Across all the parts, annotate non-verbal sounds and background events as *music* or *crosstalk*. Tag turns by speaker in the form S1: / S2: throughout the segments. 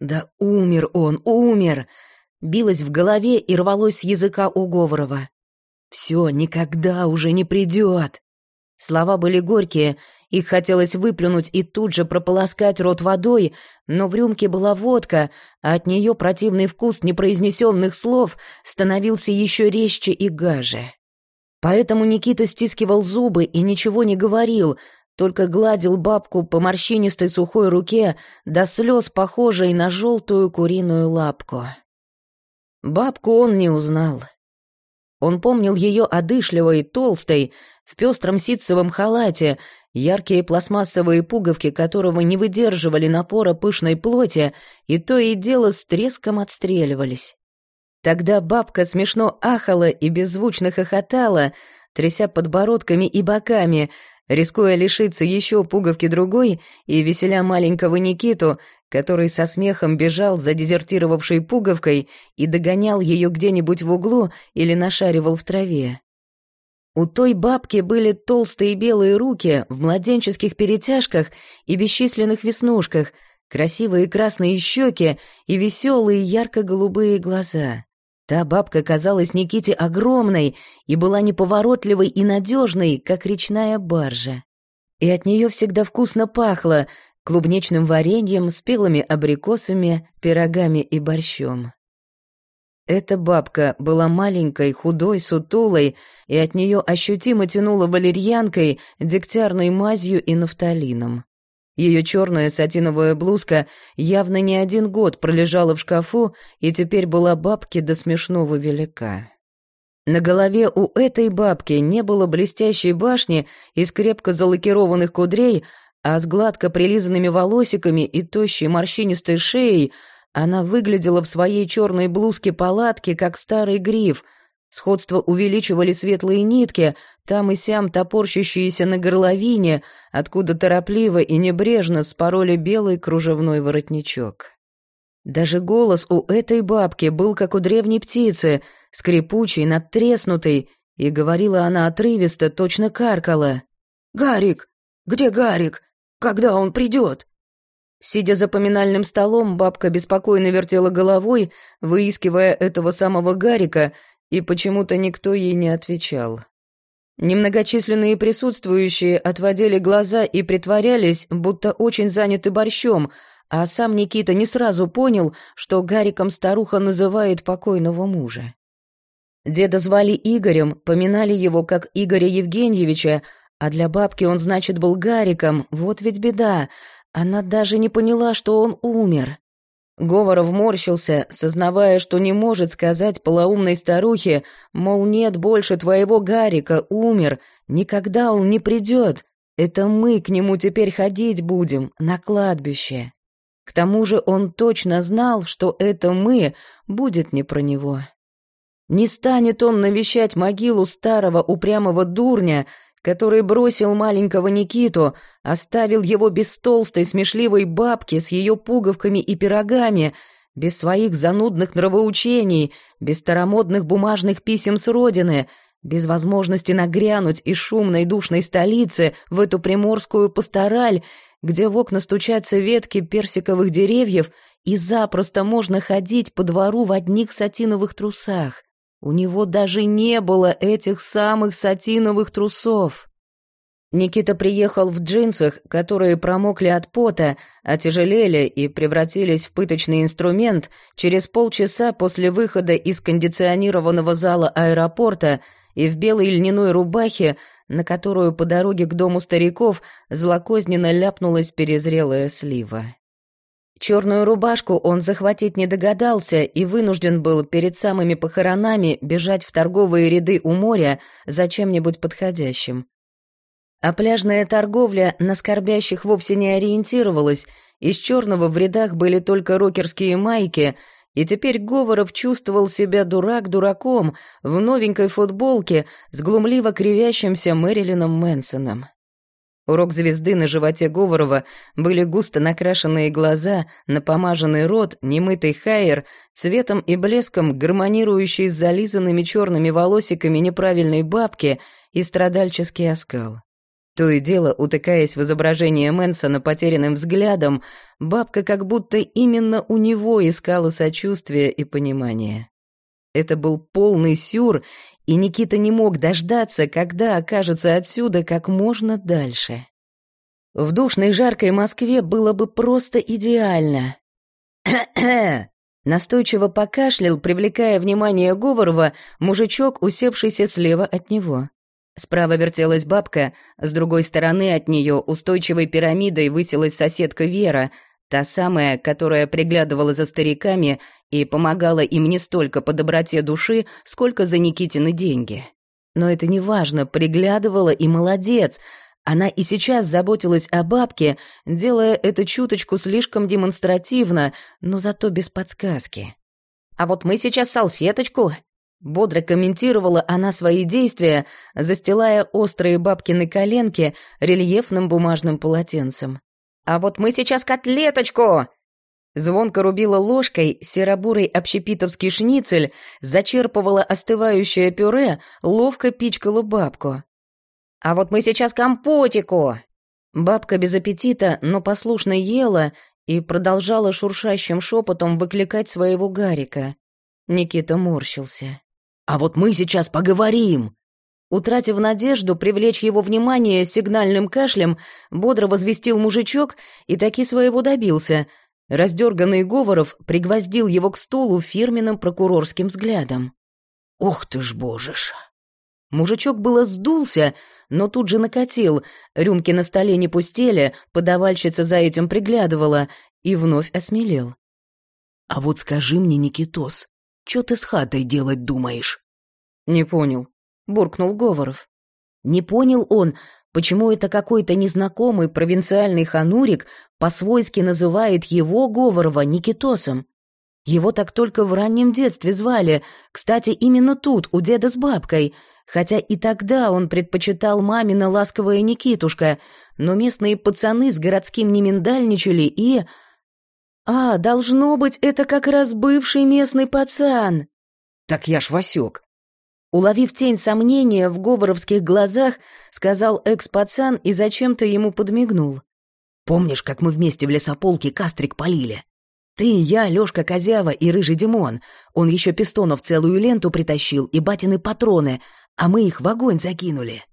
S1: Да умер он, умер! Билось в голове и рвалось с языка у Говорова. Все, никогда уже не придет. Слова были горькие, их хотелось выплюнуть и тут же прополоскать рот водой, но в рюмке была водка, а от нее противный вкус непроизнесенных слов становился еще резче и гаже. Поэтому Никита стискивал зубы и ничего не говорил, только гладил бабку по морщинистой сухой руке до слез, похожей на желтую куриную лапку. Бабку он не узнал. Он помнил ее одышливой, толстой, в пестром ситцевом халате, яркие пластмассовые пуговки которого не выдерживали напора пышной плоти, и то и дело с треском отстреливались. Тогда бабка смешно ахала и беззвучно хохотала, тряся подбородками и боками, рискуя лишиться еще пуговки другой и веселя маленького Никиту, который со смехом бежал за дезертировавшей пуговкой и догонял ее где-нибудь в углу или нашаривал в траве. У той бабки были толстые белые руки в младенческих перетяжках и бесчисленных веснушках, красивые красные щеки и веселые ярко-голубые глаза. Та бабка казалась Никите огромной и была неповоротливой и надежной, как речная баржа. И от нее всегда вкусно пахло клубничным вареньем, спелыми абрикосами, пирогами и борщом. Эта бабка была маленькой, худой, сутулой, и от нее ощутимо тянуло валерьянкой, дегтярной мазью и нафталином. Ее черная сатиновая блузка явно не один год пролежала в шкафу и теперь была бабке до смешного велика. На голове у этой бабки не было блестящей башни из крепко залакированных кудрей, а с гладко прилизанными волосиками и тощей морщинистой шеей — она выглядела в своей черной блузке палатки, как старый гриф. Сходство увеличивали светлые нитки, там и сям топорщащиеся на горловине, откуда торопливо и небрежно спороли белый кружевной воротничок. Даже голос у этой бабки был как у древней птицы, скрипучий, надтреснутый, и говорила она отрывисто, точно каркала. «Гарик! Где Гарик? Когда он придет?» Сидя за поминальным столом, бабка беспокойно вертела головой, выискивая этого самого Гарика, и почему-то никто ей не отвечал. Немногочисленные присутствующие отводили глаза и притворялись, будто очень заняты борщом, а сам Никита не сразу понял, что Гариком старуха называет покойного мужа. Деда звали Игорем, поминали его как Игоря Евгеньевича, а для бабки он, значит, был Гариком, вот ведь беда — она даже не поняла, что он умер. Говоров морщился, сознавая, что не может сказать полоумной старухе, мол, нет больше твоего Гарика, умер, никогда он не придет. Это мы к нему теперь ходить будем, на кладбище. К тому же он точно знал, что это мы будет не про него. Не станет он навещать могилу старого упрямого дурня, который бросил маленького Никиту, оставил его без толстой смешливой бабки с ее пуговками и пирогами, без своих занудных нравоучений, без старомодных бумажных писем с родины, без возможности нагрянуть из шумной душной столицы в эту приморскую пастораль, где в окна стучатся ветки персиковых деревьев и запросто можно ходить по двору в одних сатиновых трусах. У него даже не было этих самых сатиновых трусов. Никита приехал в джинсах, которые промокли от пота, отяжелели и превратились в пыточный инструмент через полчаса после выхода из кондиционированного зала аэропорта и в белой льняной рубахе, на которую по дороге к дому стариков злокозненно ляпнулась перезрелая слива. Черную рубашку он захватить не догадался и вынужден был перед самыми похоронами бежать в торговые ряды у моря за чем-нибудь подходящим. А пляжная торговля на скорбящих вовсе не ориентировалась, из черного в рядах были только рокерские майки, и теперь Говоров чувствовал себя дурак дураком в новенькой футболке с глумливо кривящимся Мэрилином Мэнсоном. Урок звезды на животе Говорова были густо накрашенные глаза, напомаженный рот, немытый хайер, цветом и блеском гармонирующий с зализанными черными волосиками неправильной бабки и страдальческий оскал. То и дело, утыкаясь в изображение Мэнсона потерянным взглядом, бабка как будто именно у него искала сочувствия и понимания. Это был полный сюр, и Никита не мог дождаться, когда окажется отсюда как можно дальше. В душной жаркой Москве было бы просто идеально. *clears throat* Настойчиво покашлял, привлекая внимание Говорова, мужичок, усевшийся слева от него. Справа вертелась бабка, с другой стороны от нее устойчивой пирамидой высилась соседка Вера, та самая, которая приглядывала за стариками и помогала им не столько по доброте души, сколько за Никитины деньги. Но это не важно, приглядывала и молодец. Она и сейчас заботилась о бабке, делая это чуточку слишком демонстративно, но зато без подсказки. «А вот мы сейчас салфеточку Бодро комментировала она свои действия, застилая острые бабкины коленки рельефным бумажным полотенцем. «А вот мы сейчас котлеточку!» Звонко рубила ложкой серобурый общепитовский шницель, зачерпывала остывающее пюре, ловко пичкала бабку. «А вот мы сейчас компотику!» Бабка без аппетита, но послушно ела и продолжала шуршащим шепотом выкликать своего Гарика. Никита морщился. А вот мы сейчас поговорим!» Утратив надежду привлечь его внимание сигнальным кашлем, бодро возвестил мужичок и таки своего добился. Раздерганный Говоров пригвоздил его к стулу фирменным прокурорским взглядом. «Ох ты ж, божеш!» Мужичок было сдулся, но тут же накатил. Рюмки на столе не пустели, подавальщица за этим приглядывала и вновь осмелел. «А вот скажи мне, Никитос, что ты с хатой делать думаешь?» «Не понял», — буркнул Говоров. Не понял он, почему это какой-то незнакомый провинциальный ханурик по-свойски называет его, Говорова, Никитосом. Его так только в раннем детстве звали, кстати, именно тут, у деда с бабкой, хотя и тогда он предпочитал мамина ласковая Никитушка, но местные пацаны с городским не миндальничали и... «А, должно быть, это как раз бывший местный пацан!» «Так я ж Васек!» Уловив тень сомнения в говоровских глазах, сказал экс-пацан и зачем-то ему подмигнул. «Помнишь, как мы вместе в лесополке кастрик полили? Ты, я, Лёшка Козява и Рыжий Димон. Он еще пистонов целую ленту притащил и батины патроны, а мы их в огонь закинули».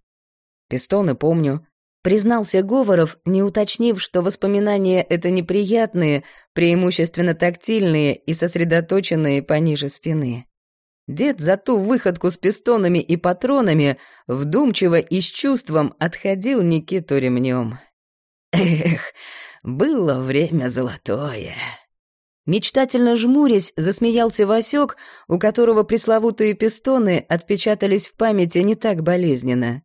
S1: «Пистоны помню», Признался Говоров, не уточнив, что воспоминания это неприятные, преимущественно тактильные и сосредоточенные пониже спины. Дед за ту выходку с пистонами и патронами вдумчиво и с чувством отходил Никиту ремнем. Эх, было время золотое. Мечтательно жмурясь, засмеялся Васек, у которого пресловутые пистоны отпечатались в памяти не так болезненно.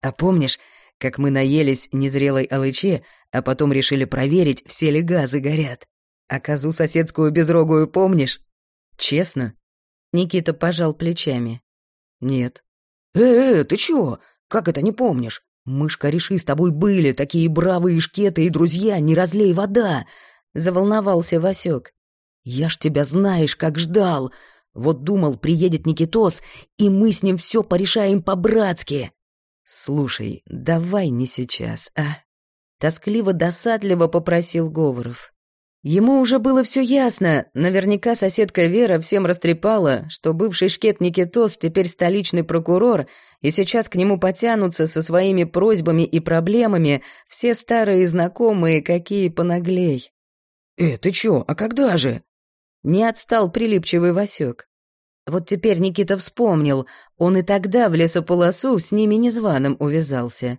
S1: А помнишь, как мы наелись незрелой алыче, а потом решили проверить, все ли газы горят. А козу соседскую безрогую помнишь? Честно? Никита пожал плечами. Нет. «Э-э, ты чё? Как это не помнишь? Мы ж с тобой были, такие бравые шкеты и друзья, не разлей вода!» Заволновался Васек. «Я ж тебя знаешь, как ждал. Вот думал, приедет Никитос, и мы с ним все порешаем по-братски. «Слушай, давай не сейчас, а?» Тоскливо-досадливо попросил Говоров. Ему уже было все ясно. Наверняка соседка Вера всем растрепала, что бывший шкет Никитос теперь столичный прокурор, и сейчас к нему потянутся со своими просьбами и проблемами все старые знакомые, какие понаглей. «Э, ты чё, а когда же?» Не отстал прилипчивый Васек. Вот теперь Никита вспомнил, он и тогда в лесополосу с ними незваным увязался.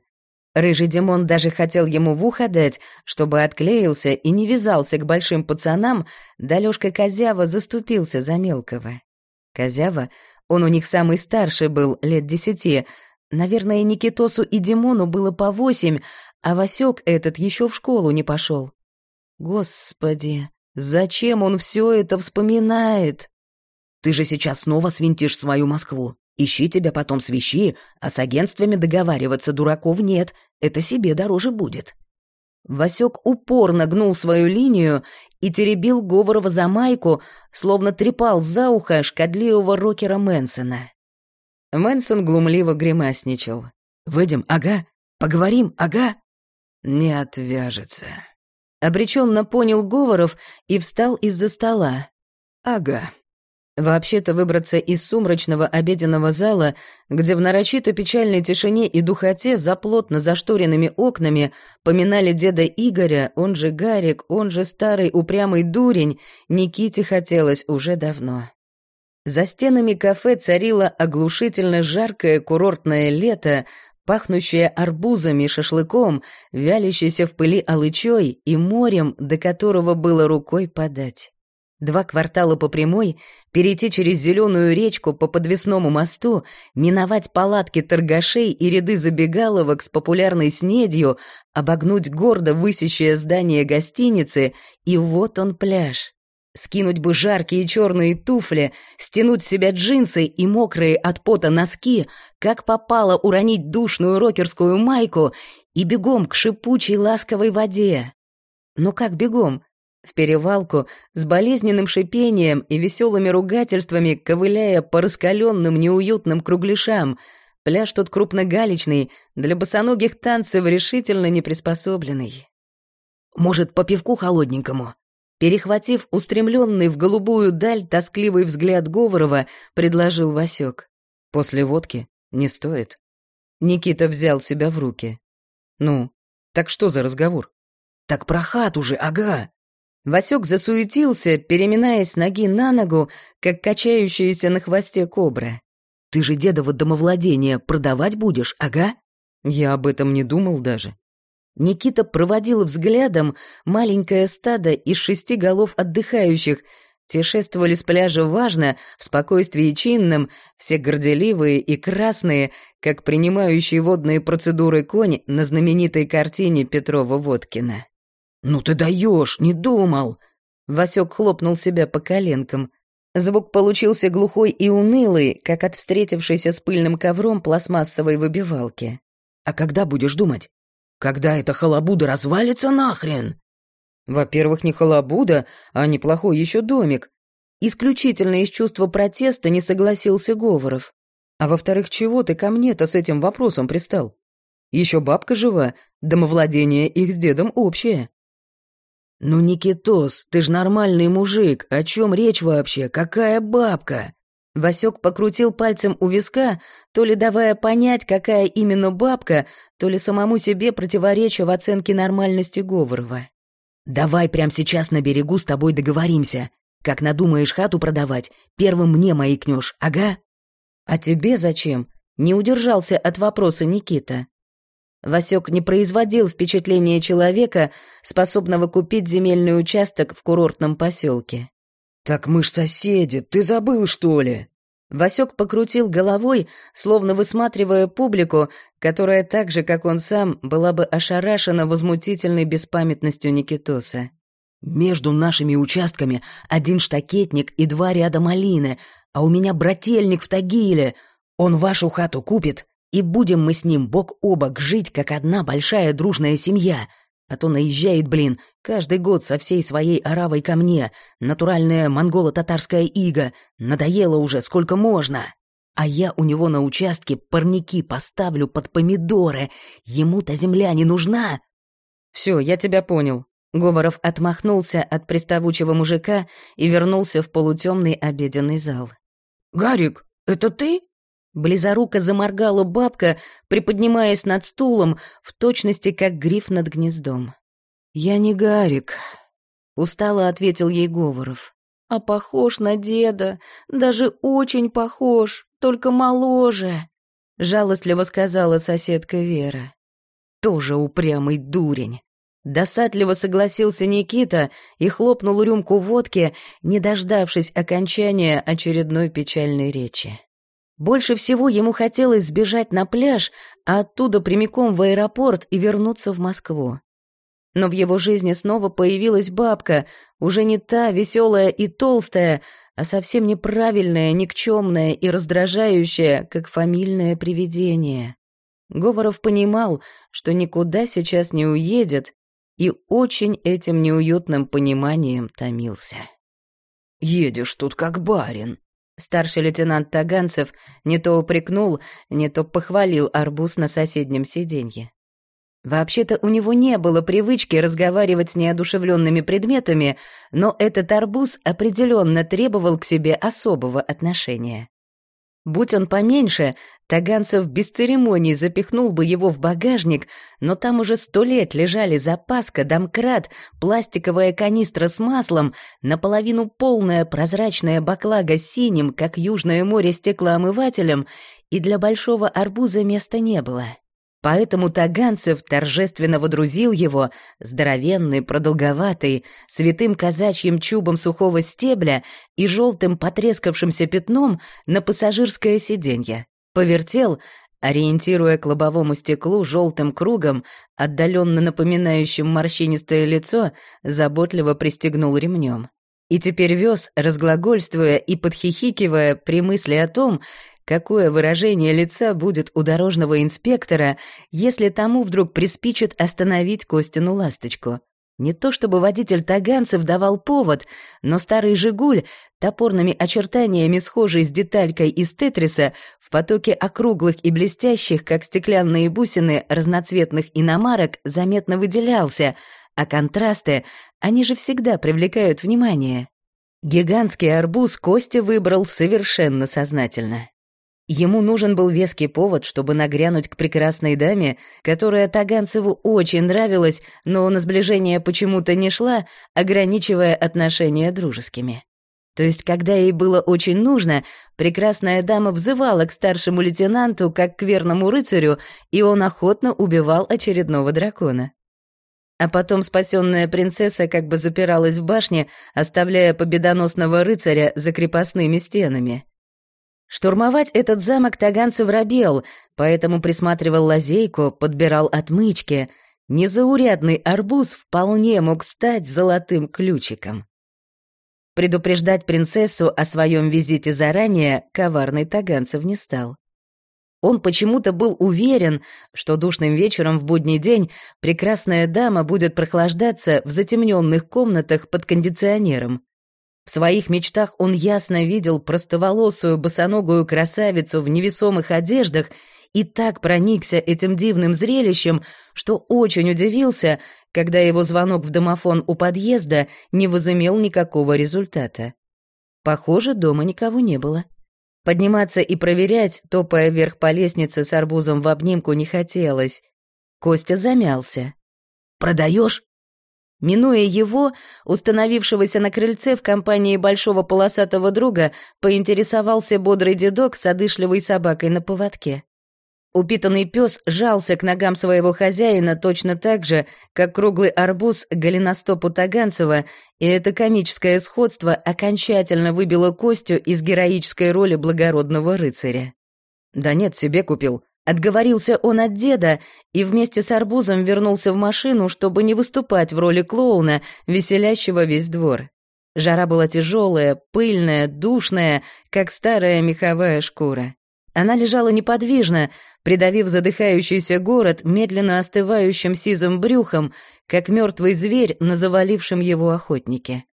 S1: Рыжий Димон даже хотел ему в ухо дать, чтобы отклеился и не вязался к большим пацанам, да Лёшка Козява заступился за мелкого. Козява, он у них самый старший был, лет десяти, наверное, Никитосу и Димону было по восемь, а Васек этот еще в школу не пошел. Господи, зачем он все это вспоминает? Ты же сейчас снова свинтишь свою Москву. Ищи тебя потом свищи, а с агентствами договариваться дураков нет. Это себе дороже будет». Васек упорно гнул свою линию и теребил Говорова за майку, словно трепал за ухо шкодливого рокера Мэнсона. Мэнсон глумливо гримасничал. «Выйдем, ага.
S2: Поговорим, ага?»
S1: «Не отвяжется». Обреченно понял Говоров и встал из-за стола.
S2: «Ага».
S1: Вообще-то выбраться из сумрачного обеденного зала, где в нарочито печальной тишине и духоте за плотно зашторенными окнами поминали деда Игоря, он же Гарик, он же старый упрямый дурень, Никите хотелось уже давно. За стенами кафе царило оглушительно жаркое курортное лето, пахнущее арбузами, шашлыком, вялящейся в пыли алычой и морем, до которого было рукой подать. Два квартала по прямой, перейти через зеленую речку по подвесному мосту, миновать палатки торгашей и ряды забегаловок с популярной снедью, обогнуть гордо высящее здание гостиницы, и вот он пляж. Скинуть бы жаркие черные туфли, стянуть с себя джинсы и мокрые от пота носки, как попало уронить душную рокерскую майку и бегом к шипучей ласковой воде. Но как бегом? В перевалку с болезненным шипением и веселыми ругательствами, ковыляя по раскаленным неуютным кругляшам, пляж тут крупногалечный, для босоногих танцев решительно не приспособленный.
S2: «Может, по пивку холодненькому?»
S1: Перехватив устремленный в голубую даль тоскливый взгляд Говорова, предложил Васек. «После водки не стоит». Никита взял себя в руки. «Ну, так что за разговор?»
S2: «Так про хату же, ага!»
S1: Васек засуетился, переминаясь ноги на ногу, как качающаяся на хвосте кобра.
S2: «Ты же дедово домовладение продавать будешь, ага?»
S1: Я об этом не думал даже. Никита проводил взглядом маленькое стадо из шести голов отдыхающих. Те шествовали с пляжа важно, в спокойствии чинном, все горделивые и красные, как принимающие водные процедуры конь на знаменитой картине Петрова-Водкина.
S2: «Ну ты даешь, не думал!»
S1: Васек хлопнул себя по коленкам. Звук получился глухой и унылый, как от встретившейся с пыльным ковром пластмассовой выбивалки.
S2: «А когда будешь думать? Когда эта халабуда развалится нахрен?»
S1: «Во-первых, не халабуда, а неплохой еще домик. Исключительно из чувства протеста не согласился Говоров. А во-вторых, чего ты ко мне-то с этим вопросом пристал? Еще бабка жива, домовладение их с дедом общее».
S2: «Ну, Никитос, ты ж нормальный мужик, о чем речь вообще? Какая бабка?»
S1: Васек покрутил пальцем у виска, то ли давая понять, какая именно бабка, то ли самому себе противореча в оценке нормальности Говорова.
S2: «Давай прямо сейчас на берегу с тобой договоримся. Как надумаешь хату продавать, первым мне маякнешь, ага?»
S1: «А тебе зачем?» — не удержался от вопроса Никита. Васек не производил впечатления человека, способного купить земельный участок в курортном поселке.
S2: «Так мы ж соседи, ты забыл, что ли?»
S1: Васек покрутил головой, словно высматривая публику, которая так же, как он сам, была бы ошарашена возмутительной беспамятностью Никитоса.
S2: «Между нашими участками один штакетник и два ряда малины, а у меня брательник в Тагиле. Он вашу хату купит, и будем мы с ним бок о бок жить, как одна большая дружная семья. А то наезжает, блин, каждый год со всей своей оравой ко мне. Натуральная монголо-татарская ига. Надоело уже, сколько можно. А я у него на участке парники поставлю под помидоры. Ему-то земля не нужна.
S1: Все, я тебя понял. Говоров отмахнулся от приставучего мужика и вернулся в полутемный обеденный зал.
S2: «Гарик, это ты?»
S1: Близоруко заморгала бабка, приподнимаясь над стулом, в точности как гриф над гнездом.
S2: «Я не Гарик», —
S1: устало ответил ей Говоров. «А похож на деда, даже очень похож, только моложе», — жалостливо сказала соседка Вера. «Тоже упрямый дурень». Досадливо согласился Никита и хлопнул рюмку водки, не дождавшись окончания очередной печальной речи. Больше всего ему хотелось сбежать на пляж, а оттуда прямиком в аэропорт и вернуться в Москву. Но в его жизни снова появилась бабка, уже не та веселая и толстая, а совсем неправильная, никчемная и раздражающая, как фамильное привидение. Говоров понимал, что никуда сейчас не уедет, и очень этим неуютным пониманием томился.
S2: «Едешь тут как барин»,
S1: Старший лейтенант Таганцев не то упрекнул, не то похвалил арбуз на соседнем сиденье. Вообще-то у него не было привычки разговаривать с неодушевленными предметами, но этот арбуз определенно требовал к себе особого отношения. Будь он поменьше, Таганцев без церемоний запихнул бы его в багажник, но там уже сто лет лежали запаска, домкрат, пластиковая канистра с маслом, наполовину полная прозрачная баклага с синим, как Южное море стеклоомывателем, и для большого арбуза места не было. Поэтому Таганцев торжественно водрузил его, здоровенный, продолговатый, святым казачьим чубом сухого стебля и желтым потрескавшимся пятном на пассажирское сиденье. Повертел, ориентируя к лобовому стеклу желтым кругом, отдаленно напоминающим морщинистое лицо, заботливо пристегнул ремнем. И теперь вез, разглагольствуя и подхихикивая при мысли о том, какое выражение лица будет у дорожного инспектора, если тому вдруг приспичит остановить Костину ласточку. Не то чтобы водитель Таганцев давал повод, но старый «Жигуль», топорными очертаниями схожий с деталькой из «Тетриса», в потоке округлых и блестящих, как стеклянные бусины, разноцветных иномарок заметно выделялся, а контрасты, они же всегда привлекают внимание. Гигантский арбуз Костя выбрал совершенно сознательно. Ему нужен был веский повод, чтобы нагрянуть к прекрасной даме, которая Таганцеву очень нравилась, но на сближение почему-то не шла, ограничивая отношения дружескими. То есть, когда ей было очень нужно, прекрасная дама взывала к старшему лейтенанту как к верному рыцарю, и он охотно убивал очередного дракона. А потом спасенная принцесса как бы запиралась в башне, оставляя победоносного рыцаря за крепостными стенами. Штурмовать этот замок Таганцев робел, поэтому присматривал лазейку, подбирал отмычки. Незаурядный арбуз вполне мог стать золотым ключиком. Предупреждать принцессу о своем визите заранее коварный Таганцев не стал. Он почему-то был уверен, что душным вечером в будний день прекрасная дама будет прохлаждаться в затемненных комнатах под кондиционером. В своих мечтах он ясно видел простоволосую босоногую красавицу в невесомых одеждах и так проникся этим дивным зрелищем, что очень удивился, когда его звонок в домофон у подъезда не возымел никакого результата. Похоже, дома никого не было. Подниматься и проверять, топая вверх по лестнице с арбузом в обнимку, не хотелось. Костя замялся. «Продаешь?» Минуя его, установившегося на крыльце в компании большого полосатого друга, поинтересовался бодрый дедок с одышливой собакой на поводке. Упитанный пес жался к ногам своего хозяина точно так же, как круглый арбуз голеностопу Таганцева, и это комическое сходство окончательно выбило Костю из героической роли благородного рыцаря. «Да нет, себе купил», Отговорился он от деда и вместе с арбузом вернулся в машину, чтобы не выступать в роли клоуна, веселящего весь двор. Жара была тяжелая, пыльная, душная, как старая меховая шкура. Она лежала неподвижно, придавив задыхающийся город медленно остывающим сизым брюхом, как мертвый зверь на завалившем его охотнике.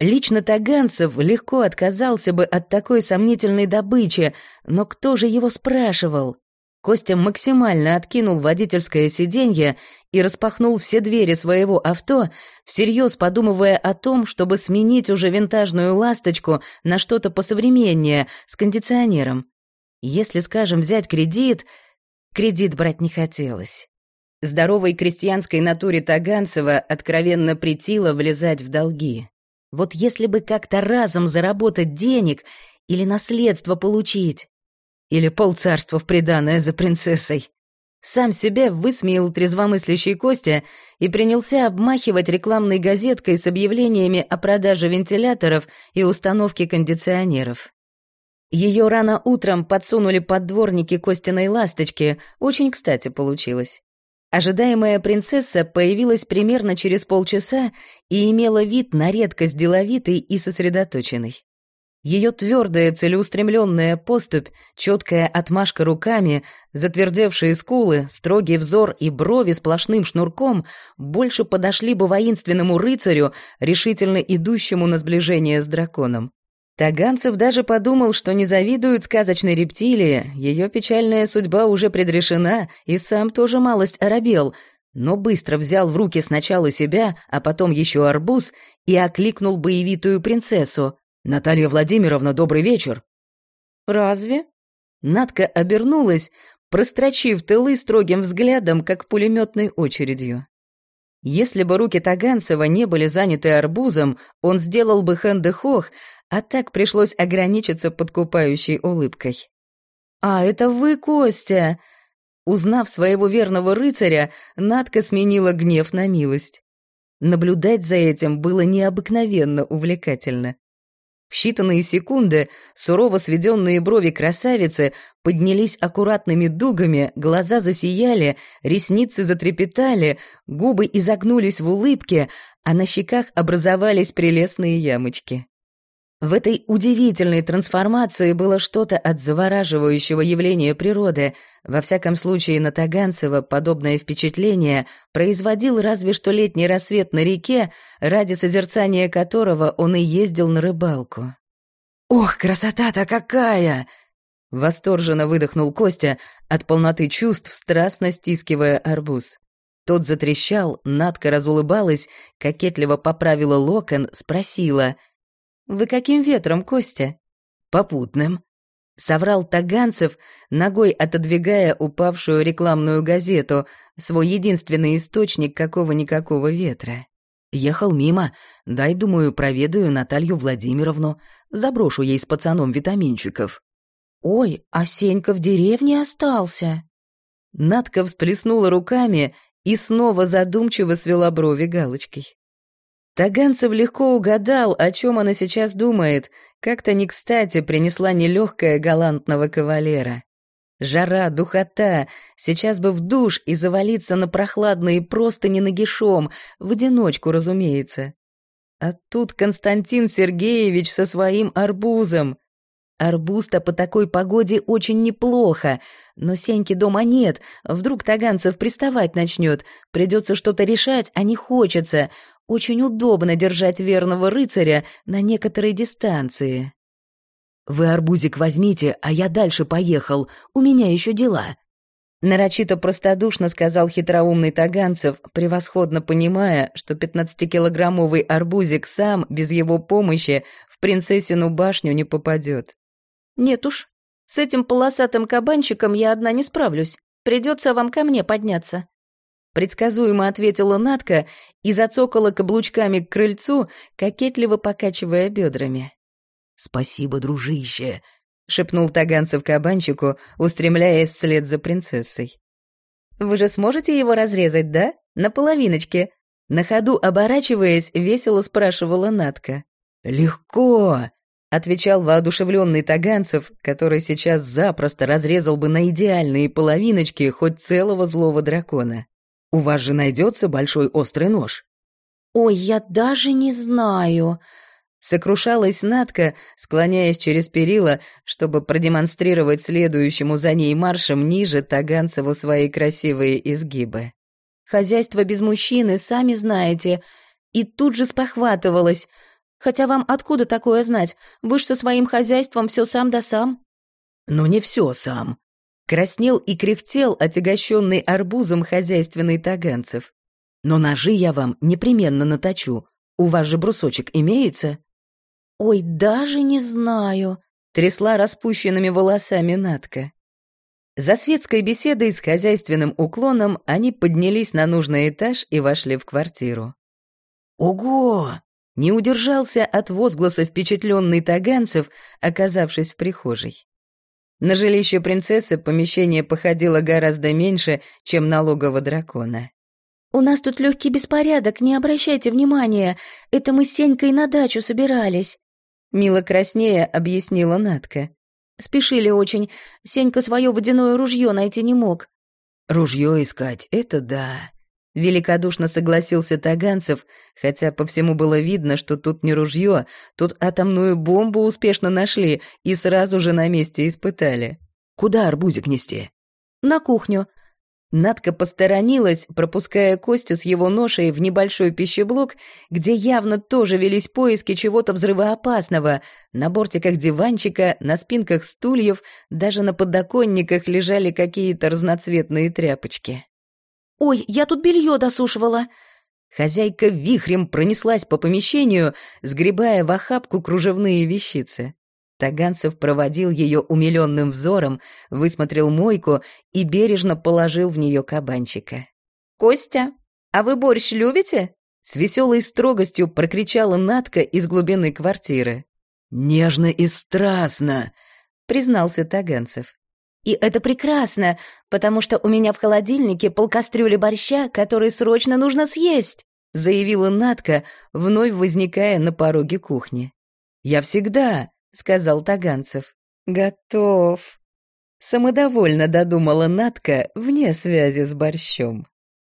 S1: Лично Таганцев легко отказался бы от такой сомнительной добычи, но кто же его спрашивал? Костя максимально откинул водительское сиденье и распахнул все двери своего авто, всерьез подумывая о том, чтобы сменить уже винтажную «Ласточку» на что-то посовременнее, с кондиционером. Если, скажем, взять кредит... Кредит брать не хотелось. Здоровой крестьянской натуре Таганцева откровенно притило влезать в долги. Вот если бы как-то разом заработать денег или наследство получить, или полцарства в приданое за принцессой. Сам себя высмеял трезвомыслящий Костя и принялся обмахивать рекламной газеткой с объявлениями о продаже вентиляторов и установке кондиционеров. Ее рано утром подсунули под дворники Костиной ласточки, очень кстати получилось. Ожидаемая принцесса появилась примерно через полчаса и имела вид на редкость деловитый и сосредоточенный. Ее твердая целеустремленная поступь, четкая отмашка руками, затвердевшие скулы, строгий взор и брови сплошным шнурком больше подошли бы воинственному рыцарю, решительно идущему на сближение с драконом. Таганцев даже подумал, что не завидует сказочной рептилии, ее печальная судьба уже предрешена, и сам тоже малость оробел, но быстро взял в руки сначала себя, а потом еще арбуз и окликнул боевитую принцессу.
S2: «Наталья Владимировна, добрый вечер!»
S1: «Разве?» Надка обернулась, прострочив тылы строгим взглядом, как пулеметной очередью. Если бы руки Таганцева не были заняты арбузом, он сделал бы хэнде-хох, а так пришлось ограничиться подкупающей улыбкой. «А это вы, Костя!» Узнав своего верного рыцаря, Надка сменила гнев на милость. Наблюдать за этим было необыкновенно увлекательно. В считанные секунды сурово сведенные брови красавицы поднялись аккуратными дугами, глаза засияли, ресницы затрепетали, губы изогнулись в улыбке, а на щеках образовались прелестные ямочки. В этой удивительной трансформации было что-то от завораживающего явления природы. Во всяком случае, на Таганцева подобное впечатление производил разве что летний рассвет на реке, ради созерцания которого он и ездил на рыбалку.
S2: «Ох, красота-то какая!»
S1: Восторженно выдохнул Костя, от полноты чувств страстно стискивая арбуз. Тот затрещал, Надка разулыбалась, кокетливо поправила локон, спросила — «Вы каким ветром, Костя?»
S2: «Попутным», —
S1: соврал Таганцев, ногой отодвигая упавшую рекламную газету, свой единственный источник какого-никакого ветра.
S2: «Ехал мимо. Дай, думаю, проведаю Наталью Владимировну. Заброшу ей с пацаном витаминчиков».
S1: «Ой, а Сенька в деревне остался?» Надка всплеснула руками и снова задумчиво свела брови галочкой. Таганцев легко угадал, о чем она сейчас думает. Как-то не кстати принесла нелегкая галантного кавалера. Жара, духота, сейчас бы в душ и завалиться на прохладные простыни нагишом, в одиночку, разумеется. А тут Константин Сергеевич со своим арбузом. Арбуз-то по такой погоде очень неплохо, но Сеньки дома нет, вдруг Таганцев приставать начнет, придется что-то решать, а не хочется, очень удобно держать верного рыцаря на некоторой дистанции.
S2: «Вы арбузик возьмите, а я дальше поехал, у меня еще дела»,
S1: Нарочито простодушно сказал хитроумный Таганцев, превосходно понимая, что пятнадцатикилограммовый арбузик сам, без его помощи, в принцессину башню не попадет. «Нет уж, с этим полосатым кабанчиком я одна не справлюсь. Придется вам ко мне подняться предсказуемо ответила Натка и зацокала каблучками к крыльцу, кокетливо покачивая бедрами.
S2: «Спасибо, дружище», — шепнул Таганцев кабанчику, устремляясь вслед за принцессой.
S1: «Вы же сможете его разрезать, да? На половиночке?» На ходу, оборачиваясь, весело спрашивала Натка.
S2: «Легко!»
S1: — отвечал воодушевленный Таганцев, который сейчас запросто разрезал бы на идеальные половиночки хоть целого злого дракона.
S2: У вас же найдется большой острый нож».
S1: «Ой, я даже не знаю», — сокрушалась Натка, склоняясь через перила, чтобы продемонстрировать следующему за ней маршем ниже Таганцеву свои красивые изгибы. «Хозяйство без мужчины, сами знаете». И тут же спохватывалась. «Хотя вам откуда такое знать? Вы ж со своим хозяйством все сам да сам».
S2: «Ну не все сам»,
S1: Краснел и кряхтел, отягощенный арбузом хозяйственный таганцев.
S2: «Но ножи я вам непременно наточу. У вас же брусочек имеется?»
S1: «Ой, даже не знаю», — трясла распущенными волосами Натка. За светской беседой с хозяйственным уклоном они поднялись на нужный этаж и вошли в квартиру.
S2: «Ого!»
S1: — не удержался от возгласа впечатленный Таганцев, оказавшись в прихожей. На жилище принцессы помещение походило гораздо меньше, чем на логово дракона. «У нас тут легкий беспорядок, не обращайте внимания. Это мы с Сенькой на дачу собирались», — мило краснея объяснила Натка. «Спешили очень. Сенька свое водяное ружье найти не мог».
S2: «Ружье искать — это да»,
S1: Великодушно согласился Таганцев, хотя по всему было видно, что тут не ружье, тут атомную бомбу успешно нашли и сразу же на месте испытали.
S2: «Куда арбузик нести?»
S1: «На кухню». Надка посторонилась, пропуская Костю с его ношей в небольшой пищеблок, где явно тоже велись поиски чего-то взрывоопасного. На бортиках диванчика, на спинках стульев, даже на подоконниках лежали какие-то разноцветные тряпочки. Ой, я тут белье досушивала!»
S2: Хозяйка вихрем пронеслась по помещению, сгребая в охапку кружевные вещицы. Таганцев проводил ее умиленным взором, высмотрел мойку и бережно положил в нее кабанчика.
S1: «Костя, а вы борщ любите?»
S2: С веселой строгостью прокричала Натка из глубины квартиры. «Нежно и страстно», — признался Таганцев.
S1: «И это прекрасно, потому что у меня в холодильнике полкастрюли борща, который срочно нужно съесть», — заявила Натка, вновь возникая на пороге кухни.
S2: «Я всегда», — сказал Таганцев.
S1: «Готов», — самодовольно додумала Натка вне связи с борщом.